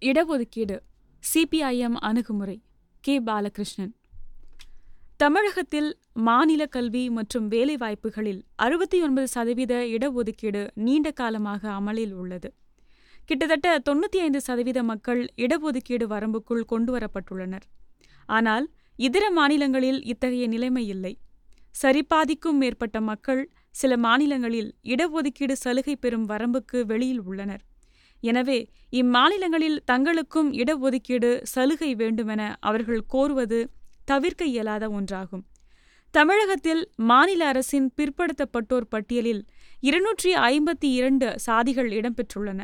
இடஒதுக்கீடு. சிபிஐஎம் அணுகுமுறை. கே. பாலகிருஷ்ணன். தமிழகத்தில் மாநில கல்வி மற்றும் வேலைவாய்ப்புகளில் அறுபத்தி ஒன்பது சதவீத இடஒதுக்கீடு நீண்ட காலமாக அமலில் உள்ளது. கிட்டத்தட்ட தொண்ணூற்றி ஐந்து சதவீத மக்கள் இடஒதுக்கீடு வரம்புக்குள் கொண்டுவரப்பட்டுள்ளனர். ஆனால் இதர மாநிலங்களில் இத்தகைய நிலைமை இல்லை. சரிபாதிக்கும் மேற்பட்ட மக்கள் சில மாநிலங்களில் இடஒதுக்கீடு சலுகை பெறும் வரம்புக்கு வெளியில் உள்ளனர். எனவே இம்மாநிலங்களில் தங்களுக்கும் இடஒதுக்கீடு சலுகை வேண்டுமென அவர்கள் கோருவது தவிர்க்க இயலாத ஒன்றாகும். தமிழகத்தில் மாநில அரசின் பிற்படுத்தப்பட்டோர் பட்டியலில் இருநூற்றி ஐம்பத்தி இரண்டு சாதிகள் இடம்பெற்றுள்ளன.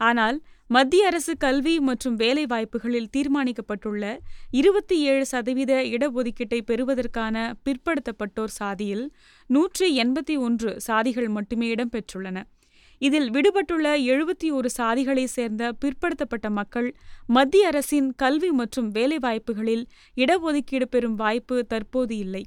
ஆனால் மத்திய அரசு கல்வி மற்றும் வேலைவாய்ப்புகளில் தீர்மானிக்கப்பட்டுள்ள இருபத்தி ஏழு சதவீத இடஒதுக்கீட்டை பெறுவதற்கான பிற்படுத்தப்பட்டோர் சாதியில் நூற்றி எண்பத்தி ஒன்று சாதிகள் மட்டுமே இடம்பெற்றுள்ளன. இதில் விடுபட்டுள்ள எழுபத்தி ஒரு சாதிகளை சேர்ந்த பிற்படுத்தப்பட்ட மக்கள் மத்திய அரசின் கல்வி மற்றும் வேலைவாய்ப்புகளில் இடஒதுக்கீடு பெறும் வாய்ப்பு தற்போது இல்லை.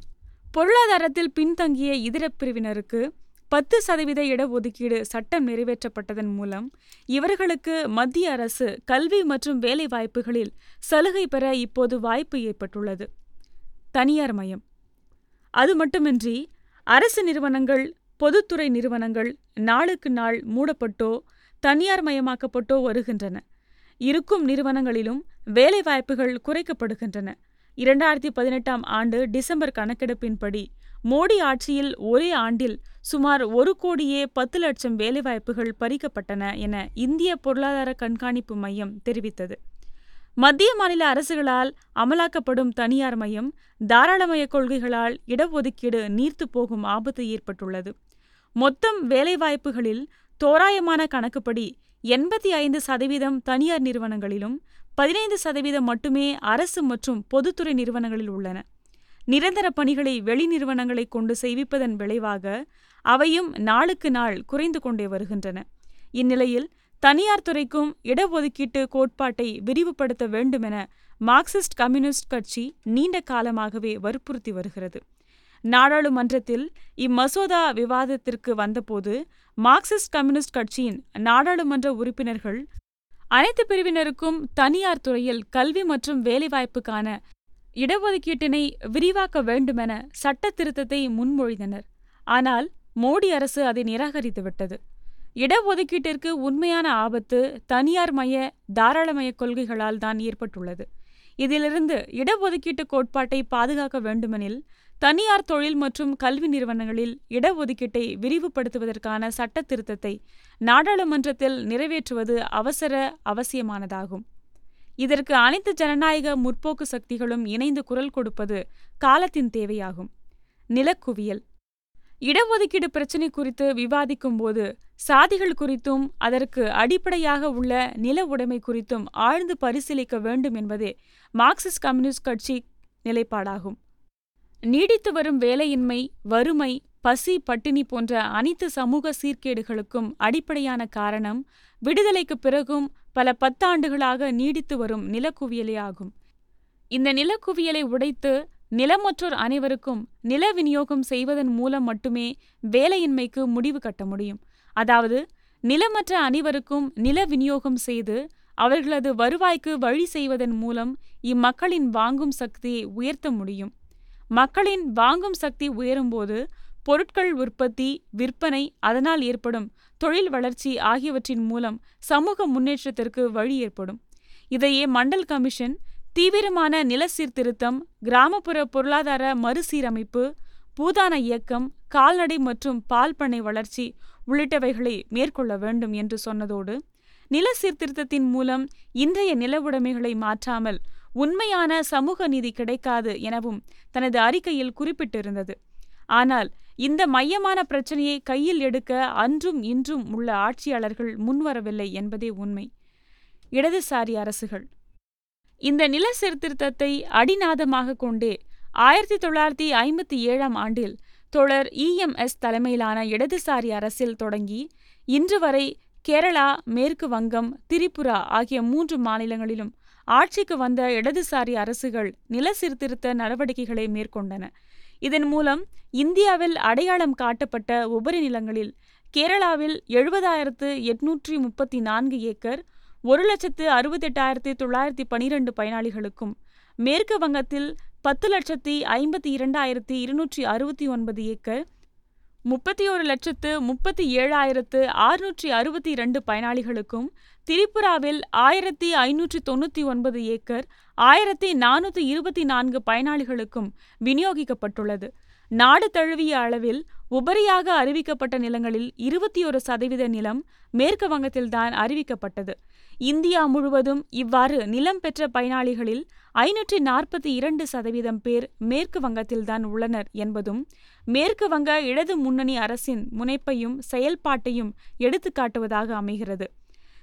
பொருளாதாரத்தில் பின்தங்கிய இதர பிரிவினருக்கு பத்து சதவீத இடஒதுக்கீடு சட்டம் நிறைவேற்றப்பட்டதன் மூலம் இவர்களுக்கு மத்திய அரசு கல்வி மற்றும் வேலைவாய்ப்புகளில் சலுகை பெற இப்போது வாய்ப்பு ஏற்பட்டுள்ளது. தனியார் மயம். அது மட்டுமின்றி அரசு நிறுவனங்கள் பொதுத்துறை நிறுவனங்கள் நாளுக்கு நாள் மூடப்பட்டோ தனியார் மயமாக்கப்பட்டோ வருகின்றன. இருக்கும் நிறுவனங்களிலும் வேலைவாய்ப்புகள் குறைக்கப்படுகின்றன. இரண்டாயிரத்தி பதினெட்டாம் ஆண்டு டிசம்பர் கணக்கெடுப்பின்படி மோடி ஆட்சியில் ஒரே ஆண்டில் சுமார் ஒரு கோடியே பத்து லட்சம் வேலைவாய்ப்புகள் பறிக்கப்பட்டன என இந்திய பொருளாதார கண்காணிப்பு மையம் தெரிவித்தது. மத்திய மாநில அரசுகளால் அமலாக்கப்படும் தனியார் மையம் தாராளமய கொள்கைகளால் இடஒதுக்கீடு நீர்த்து போகும் ஆபத்து ஏற்பட்டுள்ளது. மொத்தம் வேலைவாய்ப்புகளில் தோராயமான கணக்குப்படி எண்பத்தி ஐந்து சதவீதம் தனியார் நிறுவனங்களிலும் பதினைந்து சதவீதம் மட்டுமே அரசு மற்றும் பொதுத்துறை நிறுவனங்களில் உள்ளன. நிரந்தர பணிகளை வெளி நிறுவனங்களை கொண்டு செய்விப்பதன் விளைவாக அவையும் நாளுக்கு நாள் குறைந்து கொண்டே வருகின்றன. இந்நிலையில் தனியார் துறைக்கும் இடஒதுக்கீட்டு கோட்பாட்டை விரிவுபடுத்த வேண்டுமென மார்க்சிஸ்ட் கம்யூனிஸ்ட் கட்சி நீண்ட காலமாகவே வற்புறுத்தி வருகிறது. நாடாளுமன்றத்தில் இம்மசோதா விவாதத்திற்கு வந்தபோது மார்க்சிஸ்ட் கம்யூனிஸ்ட் கட்சியின் நாடாளுமன்ற உறுப்பினர்கள் அனைத்து பிரிவினருக்கும் தனியார் துறையில் கல்வி மற்றும் வேலைவாய்ப்புக்கான இடஒதுக்கீட்டினை விரிவாக்க வேண்டுமென சட்ட திருத்தத்தை முன்மொழிந்தனர். ஆனால் மோடி அரசு அதை நிராகரித்துவிட்டது. இடஒதுக்கீட்டிற்கு உண்மையான ஆபத்து தனியார் மய தாராளமய கொள்கைகளால் தான் ஏற்பட்டுள்ளது. இதிலிருந்து இடஒதுக்கீட்டு கோட்பாட்டை பாதுகாக்க வேண்டுமெனில் தனியார் தொழில் மற்றும் கல்வி நிறுவனங்களில் இடஒதுக்கீட்டை விரிவுபடுத்துவதற்கான சட்ட திருத்தத்தை நாடாளுமன்றத்தில் நிறைவேற்றுவது அவசர அவசியமானதாகும். இதற்கு அனைத்து ஜனநாயக முற்போக்கு சக்திகளும் இணைந்து குரல் கொடுப்பது காலத்தின் தேவையாகும். நிலக்குவியல். இடஒதுக்கீடு பிரச்சினை குறித்து விவாதிக்கும் போது சாதிகள் குறித்தும் அதற்கு அடிப்படையாக உள்ள நில உடைமை குறித்தும் ஆழ்ந்து பரிசீலிக்க வேண்டும் என்பதே மார்க்சிஸ்ட் கம்யூனிஸ்ட் கட்சி நிலைப்பாடாகும். நீடித்து வரும் வேலையின்மை வறுமை பசி பட்டினி போன்ற அனைத்து சமூக சீர்கேடுகளுக்கும் அடிப்படையான காரணம் விடுதலைக்கு பிறகும் பல பத்தாண்டுகளாக நீடித்து வரும் நிலக்குவியலே ஆகும். இந்த நிலக்குவியலை உடைத்து நிலமற்றோர் அனைவருக்கும் நில விநியோகம் செய்வதன் மூலம் மட்டுமே வேலையின்மைக்கு முடிவு கட்ட முடியும். அதாவது நிலமற்ற அனைவருக்கும் நில விநியோகம் செய்து அவர்களது வருவாய்க்கு வழி செய்வதன் மூலம் இம்மக்களின் வாங்கும் சக்தியை உயர்த்த முடியும். மக்களின் வாங்கும் சக்தி உயரும்போது பொருட்கள் உற்பத்தி விற்பனை அதனால் ஏற்படும் தொழில் வளர்ச்சி ஆகியவற்றின் மூலம் சமூக முன்னேற்றத்திற்கு வழி ஏற்படும். இதையே மண்டல் கமிஷன் தீவிரமான நில சீர்திருத்தம் கிராமப்புற பொருளாதார மறுசீரமைப்பு பூதான இயக்கம் கால்நடை மற்றும் பால் பண்ணை வளர்ச்சி உள்ளிட்டவைகளை மேற்கொள்ள வேண்டும் என்று சொன்னதோடு நில சீர்திருத்தத்தின் மூலம் இன்றைய நிலவுடைமைகளை மாற்றாமல் உண்மையான சமூக நீதி கிடைக்காது எனவும் தனது அறிக்கையில் குறிப்பிட்டிருந்தது. ஆனால் இந்த மையமான பிரச்சனையை கையில் எடுக்க அன்றும் இன்றும் உள்ள ஆட்சியாளர்கள் முன்வரவில்லை என்பதே உண்மை. இடதுசாரி அரசுகள். இந்த நில சீர்திருத்தத்தை அடிநாதமாக கொண்டே ஆயிரத்தி தொள்ளாயிரத்தி ஐம்பத்தி ஏழாம் ஆண்டில் தொடர் இஎம்எஸ் தலைமையிலான இடதுசாரி அரசில் தொடங்கி இன்று வரை கேரளா மேற்கு வங்கம் திரிபுரா ஆகிய மூன்று மாநிலங்களிலும் ஆட்சிக்கு வந்த இடதுசாரி அரசுகள் நில சீர்திருத்த நடவடிக்கைகளை மேற்கொண்டன. இதன் மூலம் இந்தியாவில் அடையாளம் காட்டப்பட்ட உபரி நிலங்களில் கேரளாவில் எழுபதாயிரத்து எட்நூற்றி முப்பத்தி நான்கு ஏக்கர் ஒரு லட்சத்து அறுபத்தெட்டாயிரத்தி தொள்ளாயிரத்தி பனிரெண்டு பயனாளிகளுக்கும் மேற்கு வங்கத்தில் பத்து லட்சத்தி ஐம்பத்தி இரண்டாயிரத்தி இருநூற்றி அறுபத்தி ஒன்பது ஏக்கர் முப்பத்தி ஒரு லட்சத்து முப்பத்தி ஏழாயிரத்து ஆறுநூற்றி அறுபத்தி இரண்டு பயனாளிகளுக்கும் திரிபுராவில் ஆயிரத்தி ஐநூற்றி தொண்ணூற்றி ஒன்பது ஏக்கர் ஆயிரத்தி நானூற்றி இருபத்தி நான்கு பயனாளிகளுக்கும் விநியோகிக்கப்பட்டுள்ளது. நாடு தழுவிய அளவில் உபரியாக அறிவிக்கப்பட்ட நிலங்களில் இருபத்தி ஒரு சதவீத நிலம் மேற்கு வங்கத்தில்தான் அறிவிக்கப்பட்டது. இந்தியா முழுவதும் இவ்வாறு நிலம் பெற்ற பயனாளிகளில் ஐநூற்றி நாற்பத்தி இரண்டு சதவீதம் பேர் மேற்கு வங்கத்தில்தான் உள்ளனர் என்பதும் மேற்கு வங்க இடது முன்னணி அரசின் முனைப்பையும் செயல்பாட்டையும் எடுத்துக்காட்டுவதாக அமைகிறது.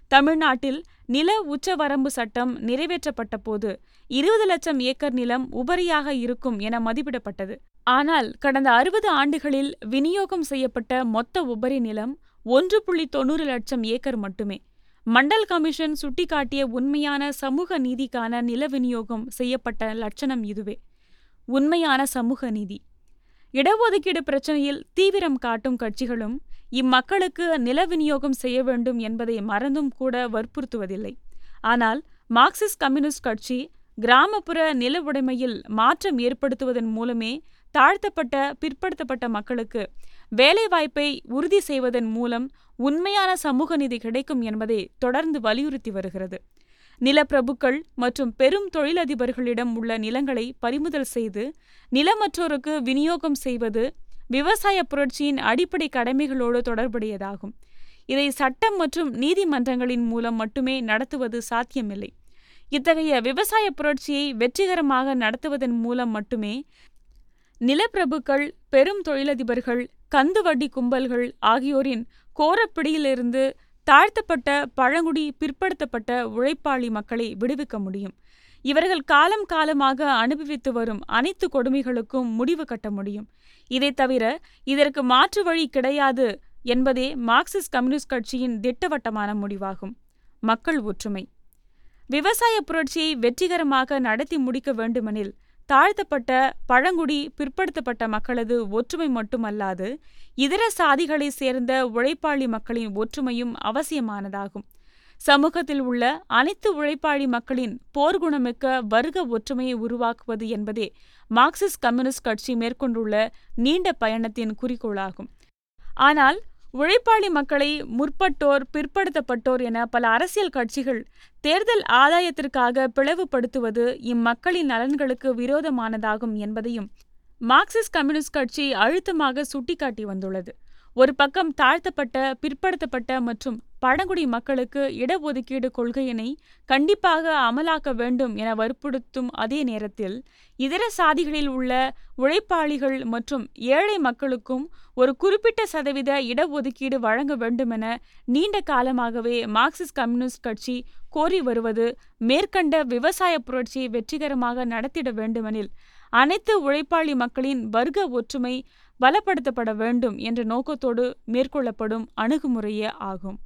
தமிழ்நாட்டில் நில உச்சவரம்பு சட்டம் நிறைவேற்றப்பட்ட போது இருபது லட்சம் ஏக்கர் நிலம் உபரியாக இருக்கும் என மதிப்பிடப்பட்டது. ஆனால் கடந்த அறுபது ஆண்டுகளில் விநியோகம் செய்யப்பட்ட மொத்த உபரி நிலம் ஒன்று புள்ளி தொண்ணூறு லட்சம் ஏக்கர் மட்டுமே. மண்டல் கமிஷன் சுட்டிக்காட்டிய உண்மையான சமூக நீதிக்கான நில விநியோகம் செய்யப்பட்ட லட்சணம் இதுவே. உண்மையான சமூக நீதி. இடஒதுக்கீடு பிரச்சனையில் தீவிரம் காட்டும் கட்சிகளும் இம்மக்களுக்கு நில விநியோகம் செய்ய வேண்டும் என்பதை மறந்தும் கூட வற்புறுத்துவதில்லை. ஆனால் மார்க்சிஸ்ட் கம்யூனிஸ்ட் கட்சி கிராமப்புற நில உடைமையில் மாற்றம் ஏற்படுத்துவதன் மூலமே தாழ்த்தப்பட்ட பிற்படுத்தப்பட்ட மக்களுக்கு வேலைவாய்ப்பை உறுதி செய்வதன் மூலம் உண்மையான சமூக நிதி கிடைக்கும் என்பதை தொடர்ந்து வலியுறுத்தி வருகிறது. நிலப்பிரபுக்கள் மற்றும் பெரும் தொழிலதிபர்களிடம் உள்ள நிலங்களை பறிமுதல் செய்து நிலமற்றோருக்கு விநியோகம் செய்வது விவசாய புரட்சியின் அடிப்படை கடமைகளோடு தொடர்புடையதாகும். இதை சட்டம் மற்றும் நீதிமன்றங்களின் மூலம் மட்டுமே நடத்துவது சாத்தியமில்லை. இத்தகைய விவசாய புரட்சியை வெற்றிகரமாக நடத்துவதன் மூலம் மட்டுமே நிலப்பிரபுக்கள் பெரும் தொழிலதிபர்கள் கந்து வட்டி கும்பல்கள் ஆகியோரின் கோரப்பிடியிலிருந்து தாழ்த்தப்பட்ட பழங்குடி பிற்படுத்தப்பட்ட உழைப்பாளி மக்களை விடுவிக்க முடியும். இவர்கள் காலம் காலமாக அனுபவித்து வரும் அனைத்து கொடுமைகளுக்கும் முடிவு கட்ட முடியும். இதை தவிர இதற்கு மாற்று வழி கிடையாது என்பதே மார்க்சிஸ்ட் கம்யூனிஸ்ட் கட்சியின் திட்டவட்டமான முடிவாகும். மக்கள் ஒற்றுமை. விவசாய புரட்சியை வெற்றிகரமாக நடத்தி முடிக்க வேண்டுமெனில் தாழ்த்தப்பட்ட பழங்குடி பிற்படுத்தப்பட்ட மக்களது ஒற்றுமை மட்டுமல்லாது இதர சாதிகளைச் சேர்ந்த உழைப்பாளி மக்களின் ஒற்றுமையும் அவசியமானதாகும். சமூகத்தில் உள்ள அனைத்து உழைப்பாளி மக்களின் போர்க்குணமிக்க வர்க்க ஒற்றுமையை உருவாக்குவது என்பதே மார்க்சிஸ்ட் கம்யூனிஸ்ட் கட்சி மேற்கொண்டுள்ள நீண்ட பயணத்தின் குறிக்கோளாகும். ஆனால் உழைப்பாளி மக்களை முற்பட்டோர் பிற்படுத்தப்பட்டோர் என பல அரசியல் கட்சிகள் தேர்தல் ஆதாயத்திற்காக பிளவுபடுத்துவது இம்மக்களின் நலன்களுக்கு விரோதமானதாகும் என்பதையும் மார்க்சிஸ்ட் கம்யூனிஸ்ட் கட்சி அழுத்தமாக சுட்டிக்காட்டி வந்துள்ளது. ஒரு பக்கம் தாழ்த்தப்பட்ட பிற்படுத்தப்பட்ட மற்றும் பழங்குடி மக்களுக்கு இடஒதுக்கீடு கொள்கையினை கண்டிப்பாக அமலாக்க வேண்டும் என வற்புறுத்தும் அதே நேரத்தில் இதர சாதிகளில் உள்ள உழைப்பாளிகள் மற்றும் ஏழை மக்களுக்கும் ஒரு குறிப்பிட்ட சதவீத இடஒதுக்கீடு வழங்க வேண்டுமென நீண்ட காலமாகவே மார்க்சிஸ்ட் கம்யூனிஸ்ட் கட்சி கோரி வருவது மேற்கண்ட விவசாய புரட்சியை வெற்றிகரமாக நடத்திட வேண்டுமெனில் அனைத்து உழைப்பாளி மக்களின் வர்க்க ஒற்றுமை பலப்படுத்தப்பட வேண்டும் என்ற நோக்கத்தோடு மேற்கொள்ளப்படும் அணுகுமுறையே ஆகும்.